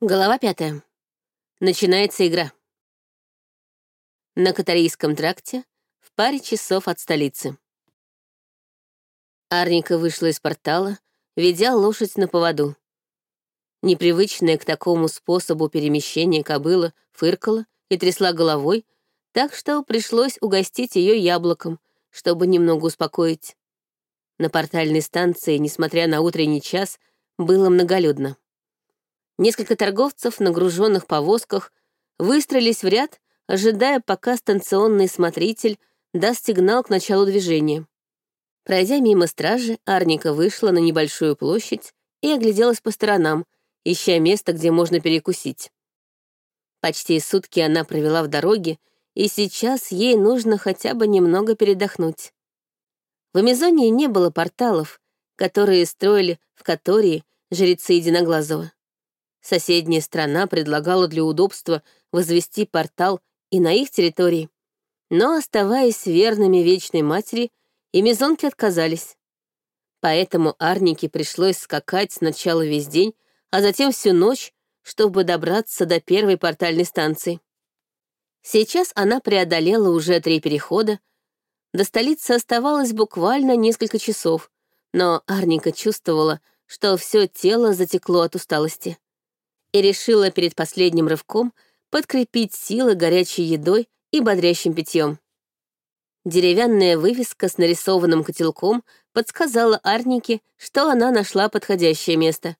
Глава пятая. Начинается игра. На Катарийском тракте в паре часов от столицы. Арника вышла из портала, ведя лошадь на поводу. Непривычная к такому способу перемещения кобыла фыркала и трясла головой, так что пришлось угостить ее яблоком, чтобы немного успокоить. На портальной станции, несмотря на утренний час, было многолюдно. Несколько торговцев, нагруженных повозках, выстроились в ряд, ожидая, пока станционный смотритель даст сигнал к началу движения. Пройдя мимо стражи, Арника вышла на небольшую площадь и огляделась по сторонам, ища место, где можно перекусить. Почти сутки она провела в дороге, и сейчас ей нужно хотя бы немного передохнуть. В Амазонии не было порталов, которые строили в Катории жрецы Единоглазого. Соседняя страна предлагала для удобства возвести портал и на их территории. Но, оставаясь верными Вечной Матери, и мезонки отказались. Поэтому Арнике пришлось скакать сначала весь день, а затем всю ночь, чтобы добраться до первой портальной станции. Сейчас она преодолела уже три перехода. До столицы оставалось буквально несколько часов, но Арника чувствовала, что все тело затекло от усталости и решила перед последним рывком подкрепить силы горячей едой и бодрящим питьем. Деревянная вывеска с нарисованным котелком подсказала Арнике, что она нашла подходящее место.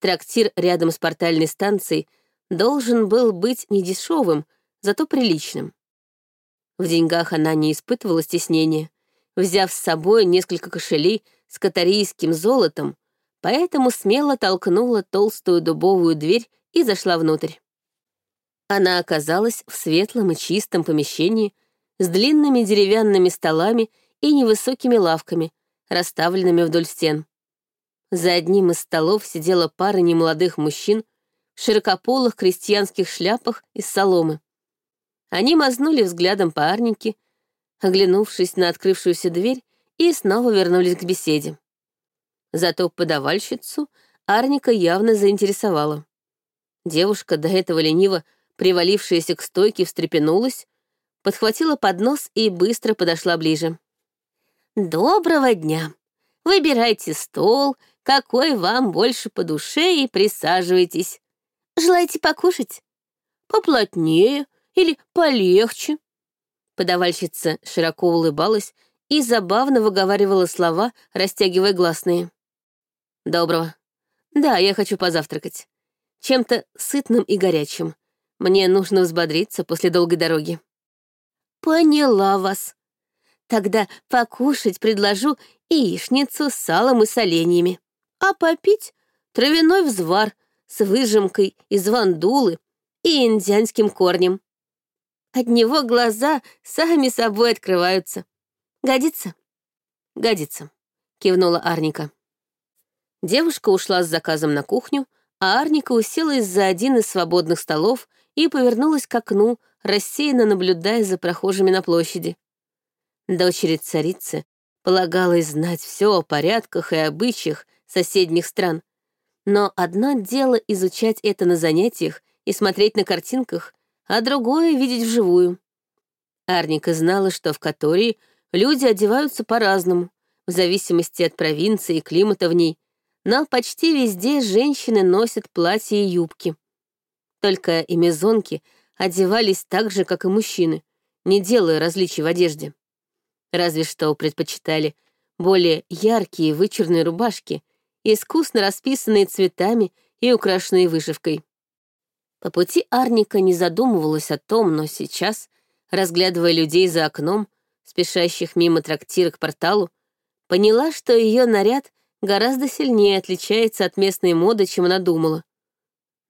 Трактир рядом с портальной станцией должен был быть не дешевым, зато приличным. В деньгах она не испытывала стеснения. Взяв с собой несколько кошелей с катарийским золотом, поэтому смело толкнула толстую дубовую дверь и зашла внутрь. Она оказалась в светлом и чистом помещении с длинными деревянными столами и невысокими лавками, расставленными вдоль стен. За одним из столов сидела пара немолодых мужчин в широкополых крестьянских шляпах из соломы. Они мазнули взглядом по оглянувшись на открывшуюся дверь, и снова вернулись к беседе. Зато подавальщицу Арника явно заинтересовала. Девушка, до этого лениво привалившаяся к стойке, встрепенулась, подхватила поднос и быстро подошла ближе. «Доброго дня! Выбирайте стол, какой вам больше по душе, и присаживайтесь. Желаете покушать? Поплотнее или полегче?» Подавальщица широко улыбалась и забавно выговаривала слова, растягивая гласные. «Доброго. Да, я хочу позавтракать. Чем-то сытным и горячим. Мне нужно взбодриться после долгой дороги». «Поняла вас. Тогда покушать предложу яичницу с салом и соленьями, а попить травяной взвар с выжимкой из вандулы и индианским корнем. От него глаза сами собой открываются. Годится?» «Годится», — кивнула Арника. Девушка ушла с заказом на кухню, а Арника уселась за один из свободных столов и повернулась к окну, рассеянно наблюдая за прохожими на площади. Дочери царицы полагалось знать все о порядках и обычаях соседних стран. Но одно дело изучать это на занятиях и смотреть на картинках, а другое — видеть вживую. Арника знала, что в Катории люди одеваются по-разному, в зависимости от провинции и климата в ней, но почти везде женщины носят платья и юбки. Только и мезонки одевались так же, как и мужчины, не делая различий в одежде. Разве что предпочитали более яркие вычурные рубашки, искусно расписанные цветами и украшенные вышивкой. По пути Арника не задумывалась о том, но сейчас, разглядывая людей за окном, спешащих мимо трактира к порталу, поняла, что ее наряд гораздо сильнее отличается от местной моды, чем она думала.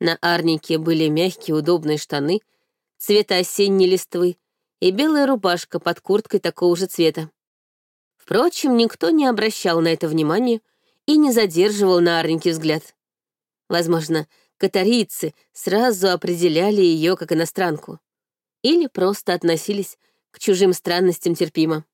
На Арнике были мягкие удобные штаны, цвета осенней листвы, и белая рубашка под курткой такого же цвета. Впрочем, никто не обращал на это внимания и не задерживал на Арнике взгляд. Возможно, катарийцы сразу определяли ее как иностранку или просто относились к чужим странностям терпимо.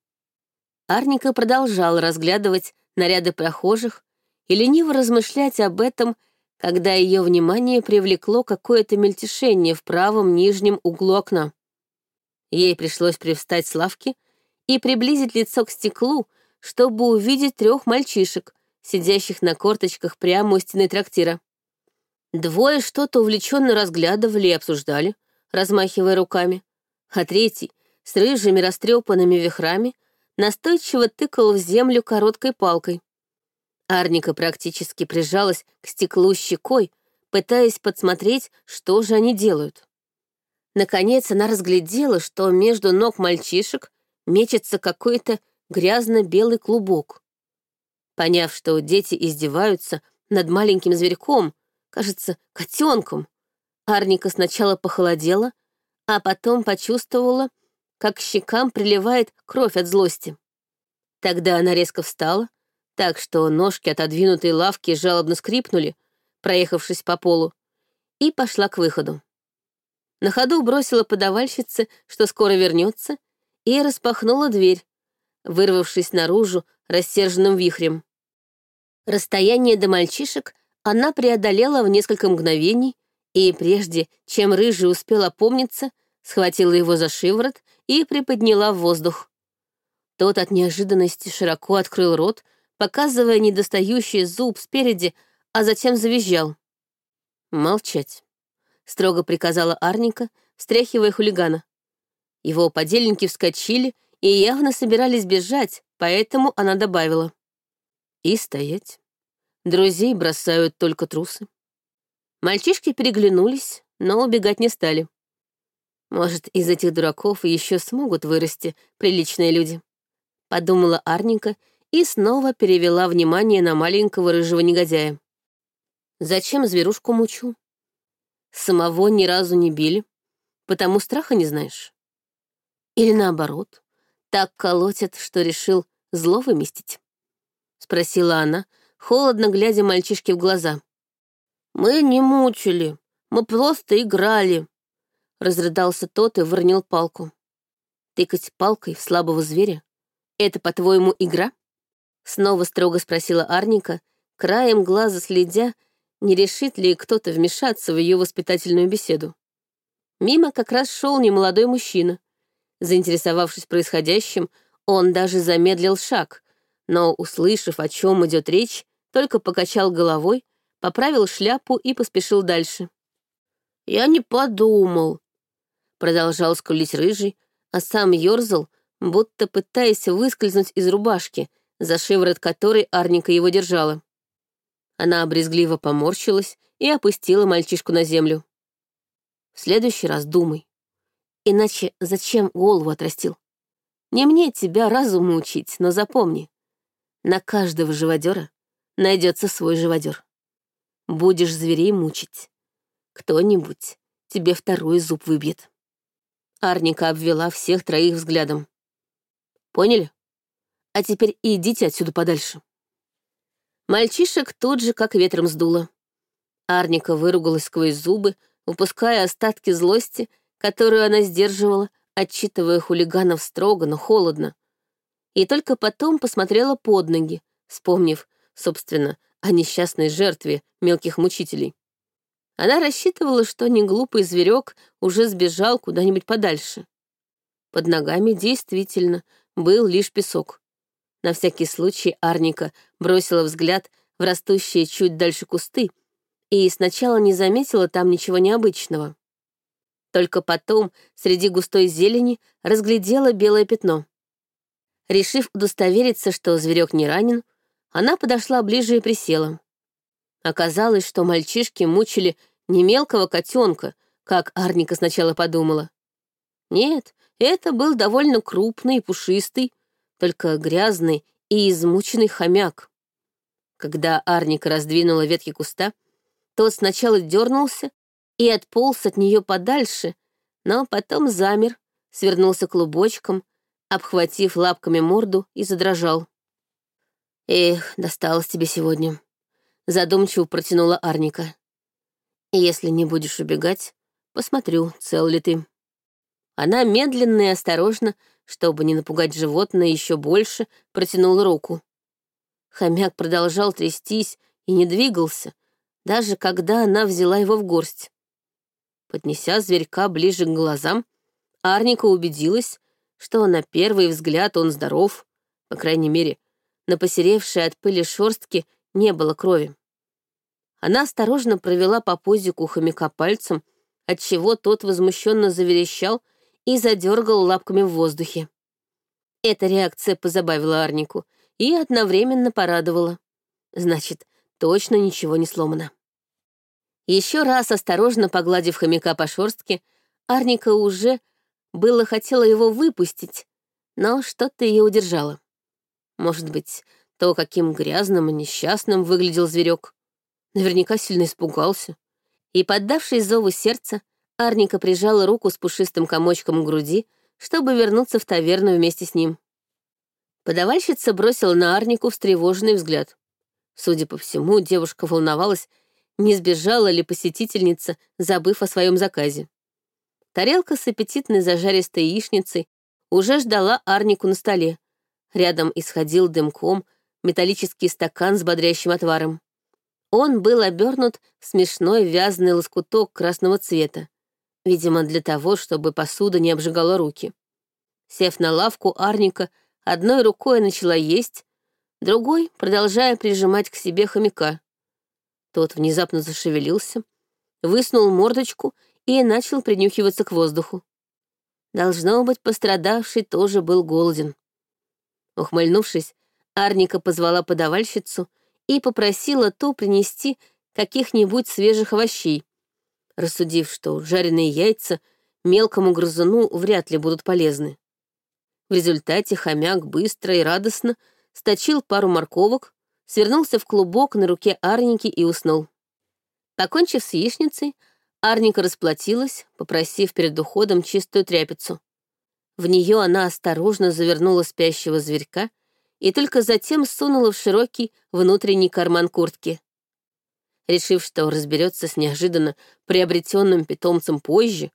Арника продолжал разглядывать наряды прохожих и лениво размышлять об этом, когда ее внимание привлекло какое-то мельтешение в правом нижнем углу окна. Ей пришлось привстать с лавки и приблизить лицо к стеклу, чтобы увидеть трех мальчишек, сидящих на корточках прямо у стены трактира. Двое что-то увлеченно разглядывали и обсуждали, размахивая руками, а третий, с рыжими растрепанными вихрами, настойчиво тыкал в землю короткой палкой. Арника практически прижалась к стеклу щекой, пытаясь подсмотреть, что же они делают. Наконец она разглядела, что между ног мальчишек мечется какой-то грязно-белый клубок. Поняв, что дети издеваются над маленьким зверьком, кажется, котенком, Арника сначала похолодела, а потом почувствовала, как к щекам приливает кровь от злости. Тогда она резко встала, так что ножки отодвинутой лавки жалобно скрипнули, проехавшись по полу, и пошла к выходу. На ходу бросила подавальщице, что скоро вернется, и распахнула дверь, вырвавшись наружу рассерженным вихрем. Расстояние до мальчишек она преодолела в несколько мгновений, и прежде, чем рыжий успел опомниться, схватила его за шиворот и приподняла в воздух. Тот от неожиданности широко открыл рот, показывая недостающий зуб спереди, а затем завизжал. «Молчать», — строго приказала Арника, встряхивая хулигана. Его подельники вскочили и явно собирались бежать, поэтому она добавила. «И стоять. Друзей бросают только трусы». Мальчишки переглянулись, но убегать не стали. Может, из этих дураков еще смогут вырасти приличные люди. Подумала Арника и снова перевела внимание на маленького рыжего негодяя. Зачем зверушку мучу? Самого ни разу не били, потому страха не знаешь. Или наоборот, так колотят, что решил зло выместить? Спросила она, холодно глядя мальчишке в глаза. Мы не мучили, мы просто играли. Разрыдался тот и выронил палку. Тыкать палкой в слабого зверя — это, по-твоему, игра? Снова строго спросила Арника, краем глаза следя, не решит ли кто-то вмешаться в ее воспитательную беседу. Мимо как раз шел немолодой мужчина. Заинтересовавшись происходящим, он даже замедлил шаг, но, услышав, о чем идет речь, только покачал головой, поправил шляпу и поспешил дальше. «Я не подумал», — продолжал скулить рыжий, а сам ерзал, будто пытаясь выскользнуть из рубашки, за шиворот которой Арника его держала. Она обрезгливо поморщилась и опустила мальчишку на землю. «В следующий раз думай. Иначе зачем голову отрастил? Не мне тебя разуму учить, но запомни, на каждого живодера найдется свой живодер. Будешь зверей мучить. Кто-нибудь тебе второй зуб выбьет». Арника обвела всех троих взглядом. «Поняли?» А теперь идите отсюда подальше. Мальчишек тут же как ветром сдуло. Арника выругалась сквозь зубы, выпуская остатки злости, которую она сдерживала, отчитывая хулиганов строго, но холодно. И только потом посмотрела под ноги, вспомнив, собственно, о несчастной жертве мелких мучителей. Она рассчитывала, что неглупый зверек уже сбежал куда-нибудь подальше. Под ногами действительно был лишь песок. На всякий случай Арника бросила взгляд в растущие чуть дальше кусты и сначала не заметила там ничего необычного. Только потом среди густой зелени разглядела белое пятно. Решив удостовериться, что зверек не ранен, она подошла ближе и присела. Оказалось, что мальчишки мучили не мелкого котенка, как Арника сначала подумала. Нет, это был довольно крупный и пушистый, только грязный и измученный хомяк. Когда Арника раздвинула ветки куста, тот сначала дернулся и отполз от нее подальше, но потом замер, свернулся клубочком, обхватив лапками морду и задрожал. «Эх, досталось тебе сегодня», — задумчиво протянула Арника. «Если не будешь убегать, посмотрю, цел ли ты». Она медленно и осторожно чтобы не напугать животное еще больше, протянул руку. Хомяк продолжал трястись и не двигался, даже когда она взяла его в горсть. Поднеся зверька ближе к глазам, Арника убедилась, что на первый взгляд он здоров, по крайней мере, на посеревшей от пыли шерстке не было крови. Она осторожно провела по пузику хомяка пальцем, отчего тот возмущенно заверещал и задергал лапками в воздухе. Эта реакция позабавила Арнику и одновременно порадовала. Значит, точно ничего не сломано. Еще раз осторожно погладив хомяка по шерстке, Арника уже было хотела его выпустить, но что-то ее удержало. Может быть, то, каким грязным и несчастным выглядел зверек. Наверняка сильно испугался. И, поддавшись зову сердца, Арника прижала руку с пушистым комочком к груди, чтобы вернуться в таверну вместе с ним. Подавальщица бросила на Арнику встревоженный взгляд. Судя по всему, девушка волновалась, не сбежала ли посетительница, забыв о своем заказе. Тарелка с аппетитной зажаристой яичницей уже ждала Арнику на столе. Рядом исходил дымком металлический стакан с бодрящим отваром. Он был обернут в смешной вязаный лоскуток красного цвета, видимо, для того, чтобы посуда не обжигала руки. Сев на лавку, Арника одной рукой начала есть, другой, продолжая прижимать к себе хомяка. Тот внезапно зашевелился, высунул мордочку и начал принюхиваться к воздуху. Должно быть, пострадавший тоже был голоден. Ухмыльнувшись, Арника позвала подавальщицу и попросила ту принести каких-нибудь свежих овощей, рассудив, что жареные яйца мелкому грызуну вряд ли будут полезны. В результате хомяк быстро и радостно сточил пару морковок, свернулся в клубок на руке Арники и уснул. Покончив с яичницей, Арника расплатилась, попросив перед уходом чистую тряпицу. В нее она осторожно завернула спящего зверька и только затем сунула в широкий внутренний карман куртки. Решив, что разберется с неожиданно приобретенным питомцем позже,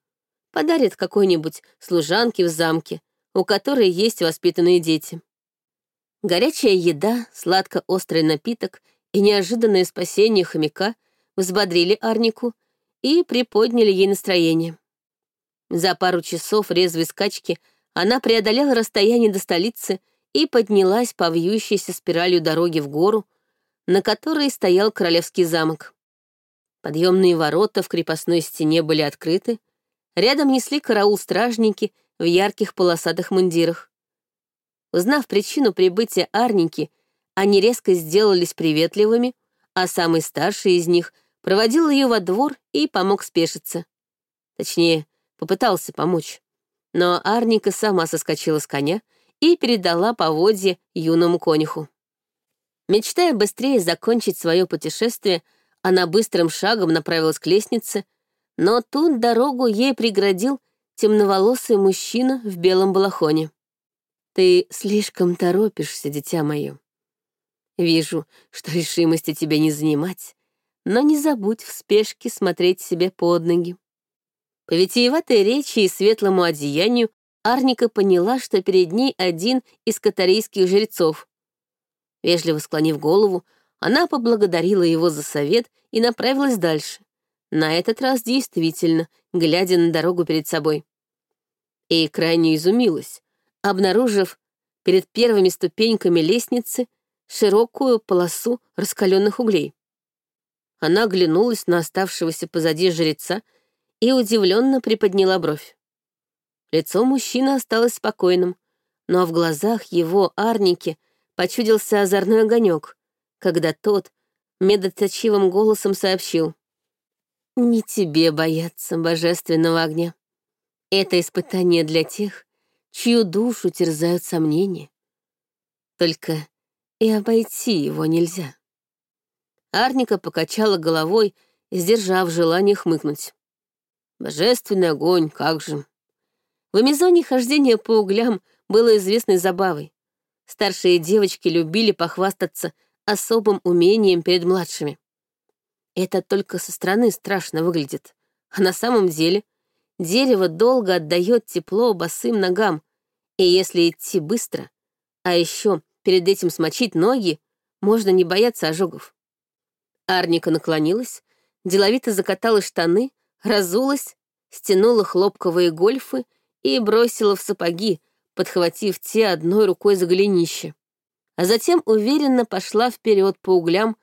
подарит какой-нибудь служанке в замке, у которой есть воспитанные дети. Горячая еда, сладко-острый напиток и неожиданное спасение хомяка взбодрили Арнику и приподняли ей настроение. За пару часов резвой скачки она преодолела расстояние до столицы и поднялась по вьющейся спиралью дороги в гору, на которой стоял королевский замок. Подъемные ворота в крепостной стене были открыты, рядом несли караул стражники в ярких полосатых мундирах. Узнав причину прибытия Арники, они резко сделались приветливыми, а самый старший из них проводил ее во двор и помог спешиться. Точнее, попытался помочь. Но Арника сама соскочила с коня и передала поводье юному конюху. Мечтая быстрее закончить свое путешествие, она быстрым шагом направилась к лестнице, но тут дорогу ей преградил темноволосый мужчина в белом балахоне. Ты слишком торопишься, дитя мое. Вижу, что решимости тебе не занимать, но не забудь в спешке смотреть себе под ноги. По речи и светлому одеянию Арника поняла, что перед ней один из катарийских жрецов. Вежливо склонив голову, она поблагодарила его за совет и направилась дальше. На этот раз действительно, глядя на дорогу перед собой. И крайне изумилась, обнаружив перед первыми ступеньками лестницы широкую полосу раскаленных углей. Она оглянулась на оставшегося позади жреца и удивленно приподняла бровь. Лицо мужчины осталось спокойным, но в глазах его арники почудился озорной огонек, когда тот медоточивым голосом сообщил. «Не тебе бояться божественного огня. Это испытание для тех, чью душу терзают сомнения. Только и обойти его нельзя. Арника покачала головой, сдержав желание хмыкнуть. Божественный огонь, как же. В Амазоне хождение по углям было известной забавой. Старшие девочки любили похвастаться особым умением перед младшими. Это только со стороны страшно выглядит, а на самом деле дерево долго отдает тепло босым ногам, и если идти быстро, а еще перед этим смочить ноги, можно не бояться ожогов. Арника наклонилась, деловито закатала штаны, разулась, стянула хлопковые гольфы и бросила в сапоги, подхватив те одной рукой за голенище. А затем уверенно пошла вперед по углям,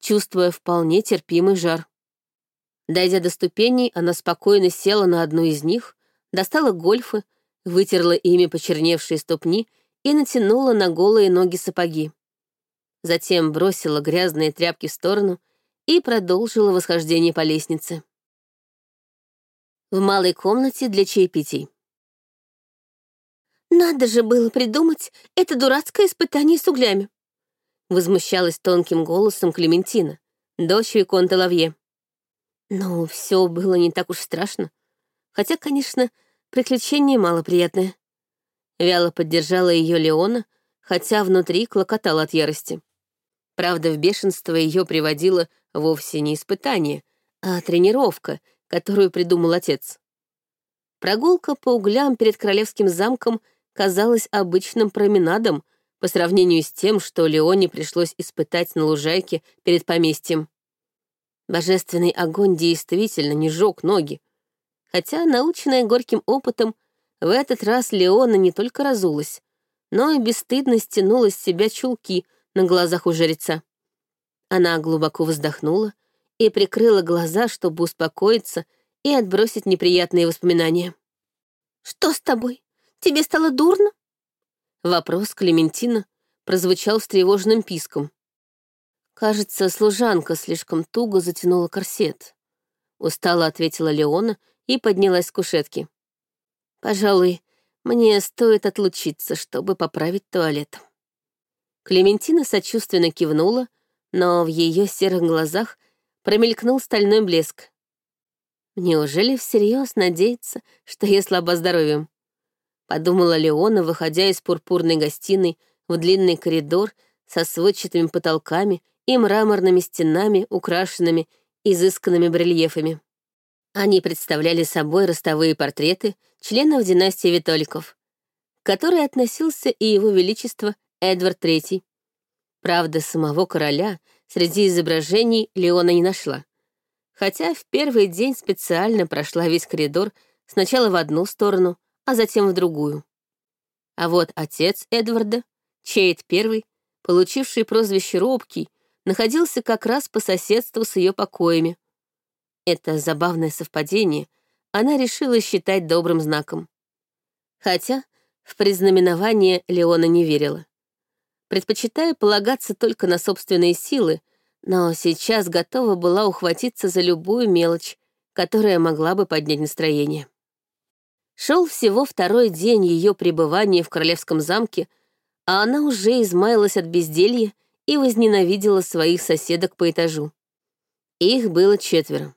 чувствуя вполне терпимый жар. Дойдя до ступеней, она спокойно села на одну из них, достала гольфы, вытерла ими почерневшие ступни и натянула на голые ноги сапоги. Затем бросила грязные тряпки в сторону и продолжила восхождение по лестнице. В малой комнате для чаепитий. «Надо же было придумать это дурацкое испытание с углями!» Возмущалась тонким голосом Клементина, дочь Виконта Лавье. Но все было не так уж страшно. Хотя, конечно, приключение малоприятное. Вяло поддержала ее Леона, хотя внутри клокотала от ярости. Правда, в бешенство ее приводило вовсе не испытание, а тренировка, которую придумал отец. Прогулка по углям перед королевским замком казалась обычным променадом по сравнению с тем, что Леоне пришлось испытать на лужайке перед поместьем. Божественный огонь действительно не жёг ноги, хотя, наученная горьким опытом, в этот раз Леона не только разулась, но и бесстыдно стянула с себя чулки на глазах у жреца. Она глубоко вздохнула и прикрыла глаза, чтобы успокоиться и отбросить неприятные воспоминания. «Что с тобой? Тебе стало дурно?» Вопрос Клементина прозвучал встревоженным писком. Кажется, служанка слишком туго затянула корсет. Устало ответила Леона и поднялась с кушетки. Пожалуй, мне стоит отлучиться, чтобы поправить туалет. Клементина сочувственно кивнула, но в ее серых глазах промелькнул стальной блеск. Неужели всерьез надеется, что я слаба здоровьем? Подумала Леона, выходя из пурпурной гостиной в длинный коридор со сводчатыми потолками и мраморными стенами, украшенными изысканными барельефами. Они представляли собой ростовые портреты членов династии Витоликов, к которой относился и его величество Эдвард III. Правда, самого короля среди изображений Леона не нашла. Хотя в первый день специально прошла весь коридор сначала в одну сторону, а затем в другую. А вот отец Эдварда, Чейд I, получивший прозвище Робкий, находился как раз по соседству с ее покоями, это забавное совпадение она решила считать добрым знаком. Хотя в признаменование Леона не верила. Предпочитая полагаться только на собственные силы, но сейчас готова была ухватиться за любую мелочь, которая могла бы поднять настроение. Шел всего второй день ее пребывания в королевском замке, а она уже измаялась от безделья и возненавидела своих соседок по этажу. Их было четверо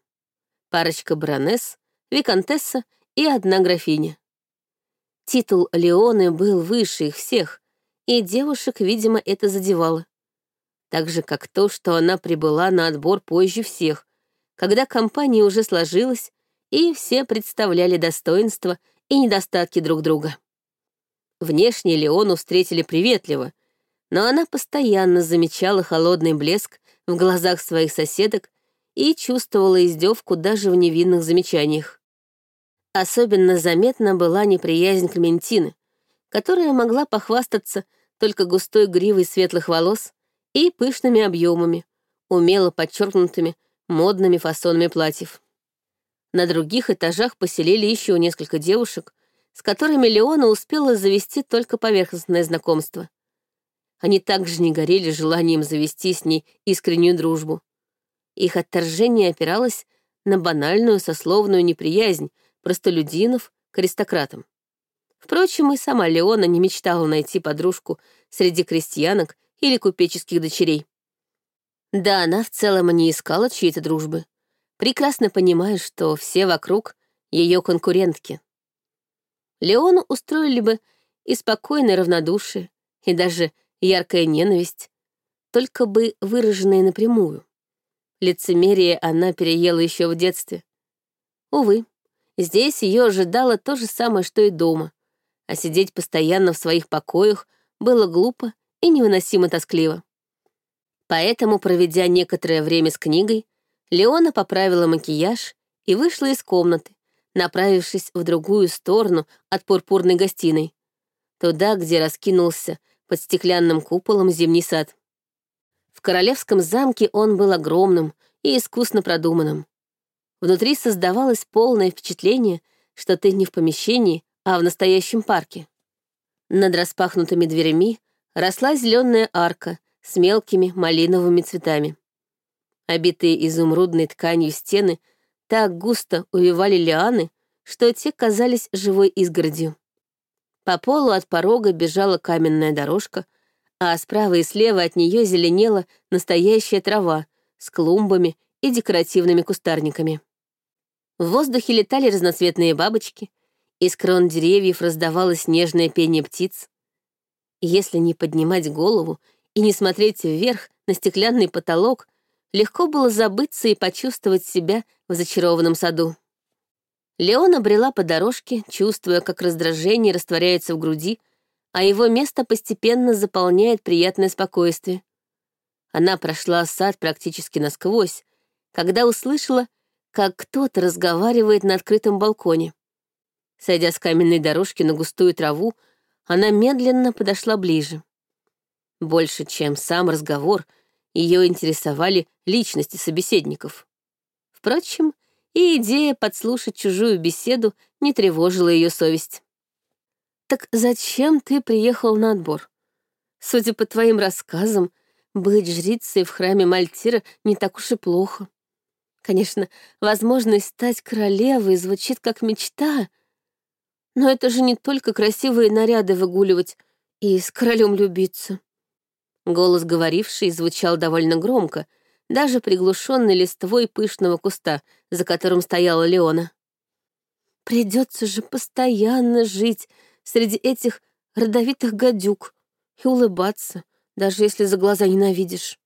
парочка баронесс, виконтесса и одна графиня. Титул Леоны был выше их всех, и девушек, видимо, это задевало. Так же, как то, что она прибыла на отбор позже всех, когда компания уже сложилась, и все представляли достоинства и недостатки друг друга. Внешне Леону встретили приветливо, но она постоянно замечала холодный блеск в глазах своих соседок и чувствовала издевку даже в невинных замечаниях. Особенно заметна была неприязнь Клементины, которая могла похвастаться только густой гривой светлых волос и пышными объемами, умело подчеркнутыми модными фасонами платьев. На других этажах поселили еще несколько девушек, с которыми Леона успела завести только поверхностное знакомство. Они также не горели желанием завести с ней искреннюю дружбу. Их отторжение опиралось на банальную сословную неприязнь простолюдинов к аристократам. Впрочем, и сама Леона не мечтала найти подружку среди крестьянок или купеческих дочерей. Да, она в целом не искала чьей-то дружбы, прекрасно понимая, что все вокруг — ее конкурентки. Леону устроили бы и спокойное равнодушие, и даже яркая ненависть, только бы выраженные напрямую. Лицемерие она переела еще в детстве. Увы, здесь ее ожидало то же самое, что и дома, а сидеть постоянно в своих покоях было глупо и невыносимо тоскливо. Поэтому, проведя некоторое время с книгой, Леона поправила макияж и вышла из комнаты, направившись в другую сторону от пурпурной гостиной, туда, где раскинулся под стеклянным куполом зимний сад. В королевском замке он был огромным и искусно продуманным. Внутри создавалось полное впечатление, что ты не в помещении, а в настоящем парке. Над распахнутыми дверями росла зеленая арка с мелкими малиновыми цветами. Обитые изумрудной тканью стены так густо увивали лианы, что те казались живой изгородью. По полу от порога бежала каменная дорожка, а справа и слева от нее зеленела настоящая трава с клумбами и декоративными кустарниками. В воздухе летали разноцветные бабочки, из крон деревьев раздавалось нежное пение птиц. Если не поднимать голову и не смотреть вверх на стеклянный потолок, легко было забыться и почувствовать себя в зачарованном саду. Леона брела по дорожке, чувствуя, как раздражение растворяется в груди, а его место постепенно заполняет приятное спокойствие. Она прошла сад практически насквозь, когда услышала, как кто-то разговаривает на открытом балконе. Сойдя с каменной дорожки на густую траву, она медленно подошла ближе. Больше, чем сам разговор, ее интересовали личности собеседников. Впрочем, и идея подслушать чужую беседу не тревожила ее совесть. «Так зачем ты приехал на отбор? Судя по твоим рассказам, быть жрицей в храме Мальтира не так уж и плохо. Конечно, возможность стать королевой звучит как мечта, но это же не только красивые наряды выгуливать и с королем любиться. Голос говоривший звучал довольно громко, даже приглушенный листвой пышного куста, за которым стояла Леона. Придется же постоянно жить среди этих родовитых гадюк и улыбаться, даже если за глаза ненавидишь.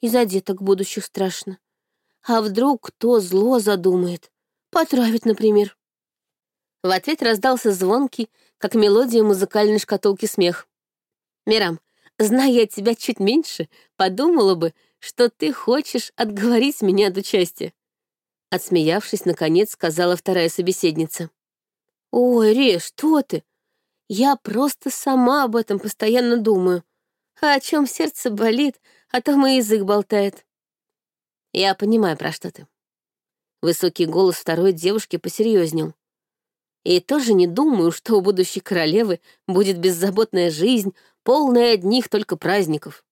И за деток будущих страшно. А вдруг кто зло задумает? Потравит, например. В ответ раздался звонкий, как мелодия музыкальной шкатулки смех. «Мирам, зная я тебя чуть меньше, подумала бы, что ты хочешь отговорить меня от участия». Отсмеявшись, наконец, сказала вторая собеседница. «Ой, Ре, что ты? Я просто сама об этом постоянно думаю. А о чем сердце болит, а то мой язык болтает. Я понимаю, про что ты. Высокий голос второй девушки посерьезнел. И тоже не думаю, что у будущей королевы будет беззаботная жизнь, полная одних только праздников.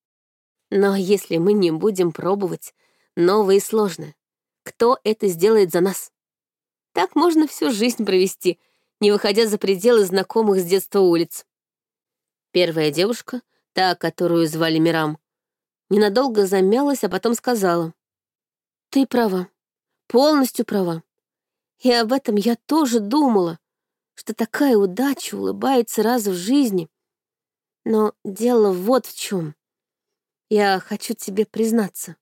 Но если мы не будем пробовать новое и сложное, кто это сделает за нас? Так можно всю жизнь провести — не выходя за пределы знакомых с детства улиц. Первая девушка, та, которую звали Мирам, ненадолго замялась, а потом сказала. «Ты права, полностью права. И об этом я тоже думала, что такая удача улыбается раз в жизни. Но дело вот в чем. Я хочу тебе признаться».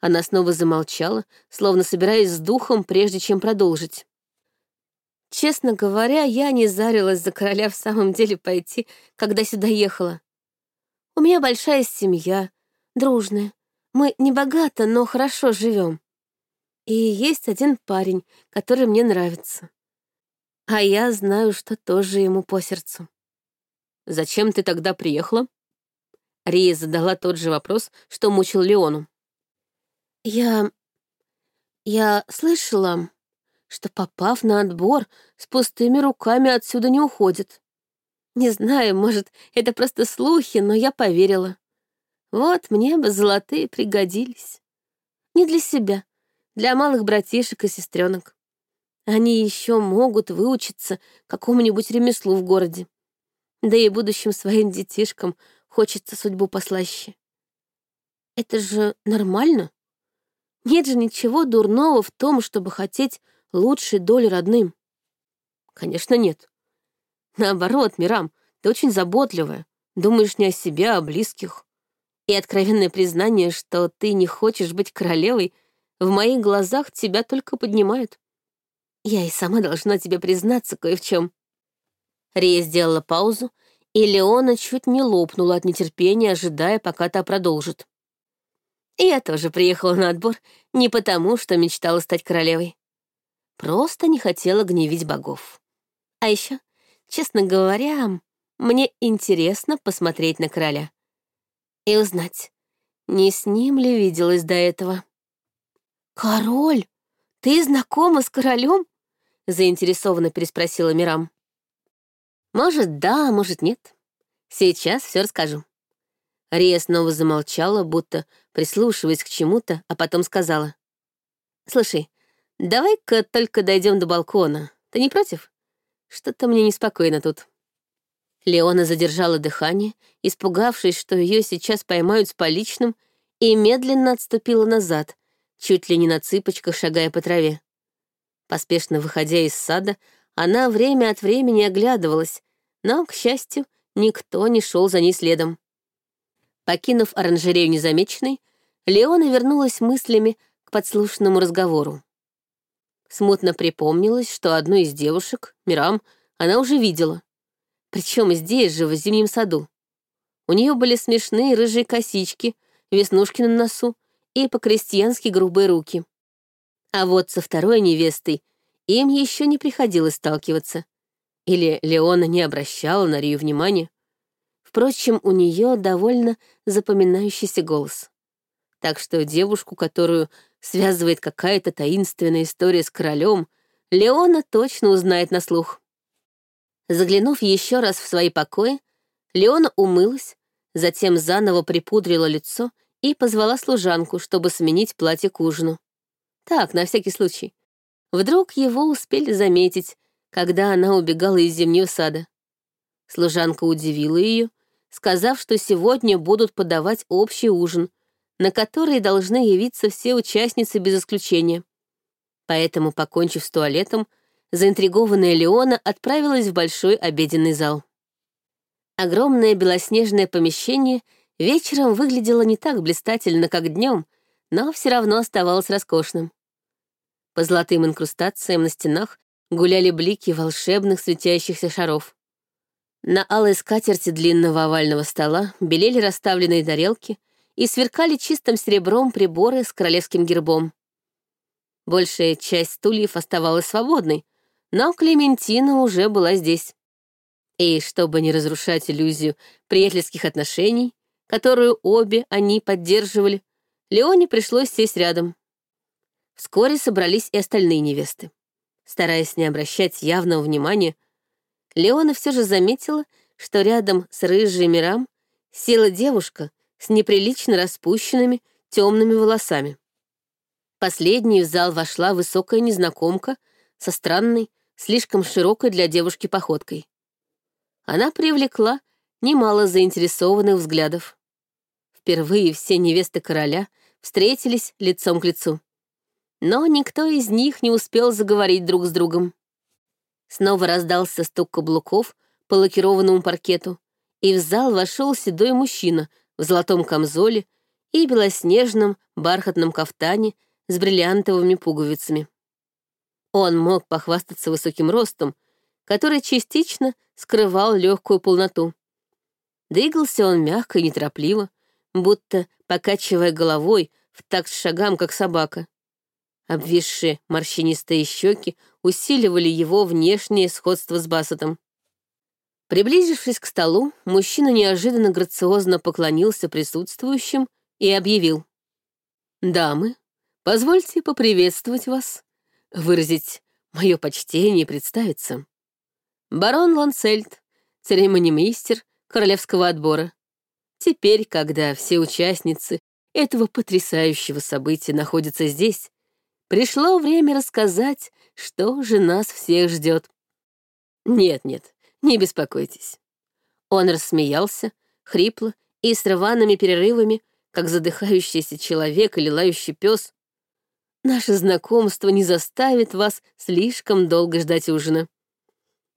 Она снова замолчала, словно собираясь с духом, прежде чем продолжить. Честно говоря, я не зарилась за короля в самом деле пойти, когда сюда ехала. У меня большая семья, дружная. Мы не богато, но хорошо живем. И есть один парень, который мне нравится. А я знаю, что тоже ему по сердцу. «Зачем ты тогда приехала?» Рия задала тот же вопрос, что мучил Леону. «Я... я слышала, что, попав на отбор, с пустыми руками отсюда не уходит. Не знаю, может, это просто слухи, но я поверила. Вот мне бы золотые пригодились. Не для себя, для малых братишек и сестренок. Они еще могут выучиться какому-нибудь ремеслу в городе. Да и будущим своим детишкам хочется судьбу послаще. Это же нормально? Нет же ничего дурного в том, чтобы хотеть лучшей доли родным? Конечно, нет. Наоборот, Мирам, ты очень заботливая, думаешь не о себе, а о близких. И откровенное признание, что ты не хочешь быть королевой, в моих глазах тебя только поднимает. Я и сама должна тебе признаться кое в чем. Рия сделала паузу И Леона чуть не лопнула от нетерпения, ожидая, пока та продолжит. Я тоже приехала на отбор не потому, что мечтала стать королевой. Просто не хотела гневить богов. А еще, честно говоря, мне интересно посмотреть на короля и узнать, не с ним ли виделась до этого. «Король, ты знакома с королем?» — заинтересованно переспросила Мирам. «Может, да, может, нет. Сейчас все расскажу». Рия снова замолчала, будто прислушиваясь к чему-то, а потом сказала. «Слушай, давай-ка только дойдем до балкона. Ты не против? Что-то мне неспокойно тут». Леона задержала дыхание, испугавшись, что ее сейчас поймают с поличным, и медленно отступила назад, чуть ли не на цыпочках шагая по траве. Поспешно выходя из сада, она время от времени оглядывалась, но, к счастью, никто не шел за ней следом. Покинув оранжерею незамеченной, Леона вернулась мыслями к подслушанному разговору. Смутно припомнилось, что одну из девушек, Мирам, она уже видела. Причем здесь же, в зимнем саду. У нее были смешные рыжие косички, веснушки на носу и по-крестьянски грубые руки. А вот со второй невестой им еще не приходилось сталкиваться. Или Леона не обращала на Рию внимания. Впрочем, у нее довольно запоминающийся голос. Так что девушку, которую связывает какая-то таинственная история с королем, Леона точно узнает на слух. Заглянув еще раз в свои покои, Леона умылась, затем заново припудрила лицо и позвала служанку, чтобы сменить платье к ужину. Так, на всякий случай. Вдруг его успели заметить, когда она убегала из зимнего сада. Служанка удивила ее, сказав, что сегодня будут подавать общий ужин, на который должны явиться все участницы без исключения. Поэтому, покончив с туалетом, заинтригованная Леона отправилась в большой обеденный зал. Огромное белоснежное помещение вечером выглядело не так блистательно, как днем, но все равно оставалось роскошным. По золотым инкрустациям на стенах гуляли блики волшебных светящихся шаров. На алой скатерти длинного овального стола белели расставленные тарелки и сверкали чистым серебром приборы с королевским гербом. Большая часть стульев оставалась свободной, но Клементина уже была здесь. И чтобы не разрушать иллюзию приятельских отношений, которую обе они поддерживали, Леоне пришлось сесть рядом. Вскоре собрались и остальные невесты. Стараясь не обращать явного внимания, Леона все же заметила, что рядом с рыжей Мирам села девушка с неприлично распущенными темными волосами. Последней в зал вошла высокая незнакомка со странной, слишком широкой для девушки походкой она привлекла немало заинтересованных взглядов. Впервые все невесты короля встретились лицом к лицу. Но никто из них не успел заговорить друг с другом. Снова раздался стук каблуков по лакированному паркету, и в зал вошел седой мужчина в золотом камзоле и белоснежном бархатном кафтане с бриллиантовыми пуговицами. Он мог похвастаться высоким ростом, который частично скрывал легкую полноту. Двигался он мягко и неторопливо, будто покачивая головой в такт шагам, как собака. Обвисшие морщинистые щеки усиливали его внешнее сходство с Бассетом. Приблизившись к столу, мужчина неожиданно грациозно поклонился присутствующим и объявил. «Дамы, позвольте поприветствовать вас, выразить мое почтение и представиться. Барон Лансельд, церемонимейстер королевского отбора. Теперь, когда все участницы этого потрясающего события находятся здесь, пришло время рассказать, что же нас всех ждет. Нет-нет, не беспокойтесь. Он рассмеялся, хрипло и с рваными перерывами, как задыхающийся человек или лающий пес. Наше знакомство не заставит вас слишком долго ждать ужина.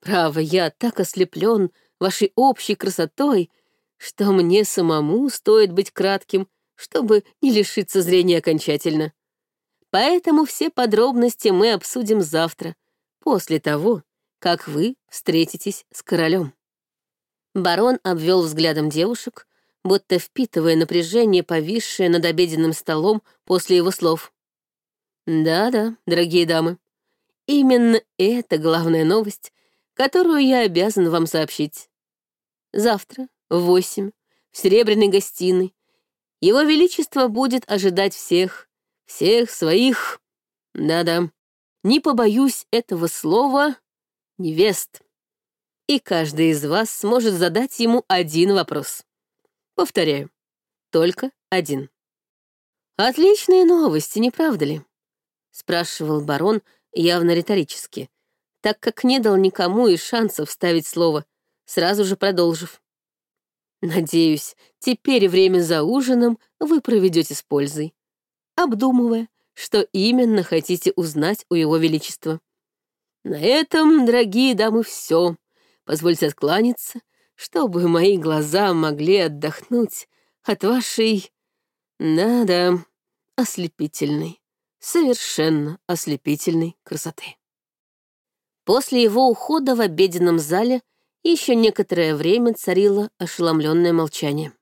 Право, я так ослеплен вашей общей красотой, что мне самому стоит быть кратким, чтобы не лишиться зрения окончательно. Поэтому все подробности мы обсудим завтра, после того, как вы встретитесь с королем. Барон обвел взглядом девушек, будто впитывая напряжение, повисшее над обеденным столом после его слов. «Да-да, дорогие дамы, именно это главная новость, которую я обязан вам сообщить. Завтра в восемь в Серебряной гостиной его Величество будет ожидать всех, всех своих, да-да, не побоюсь этого слова, невест. И каждый из вас сможет задать ему один вопрос. Повторяю, только один. «Отличные новости, не правда ли?» — спрашивал барон явно риторически, так как не дал никому и шансов вставить слово, сразу же продолжив. «Надеюсь, теперь время за ужином вы проведете с пользой, обдумывая, что именно хотите узнать у Его Величества. На этом, дорогие дамы, все. Позвольте откланяться, чтобы мои глаза могли отдохнуть от вашей... Да-да, ослепительной, совершенно ослепительной красоты. После его ухода в обеденном зале еще некоторое время царило ошеломленное молчание.